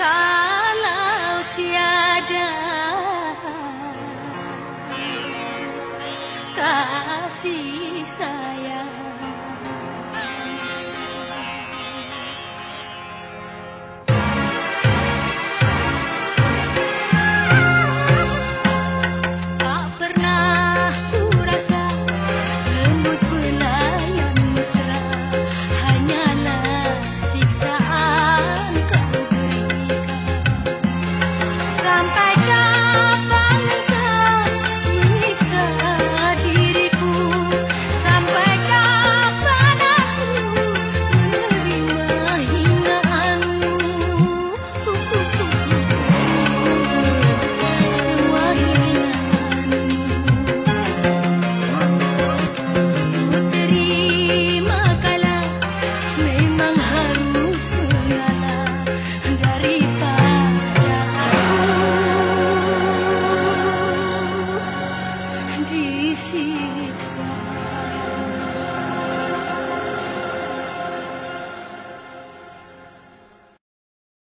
time.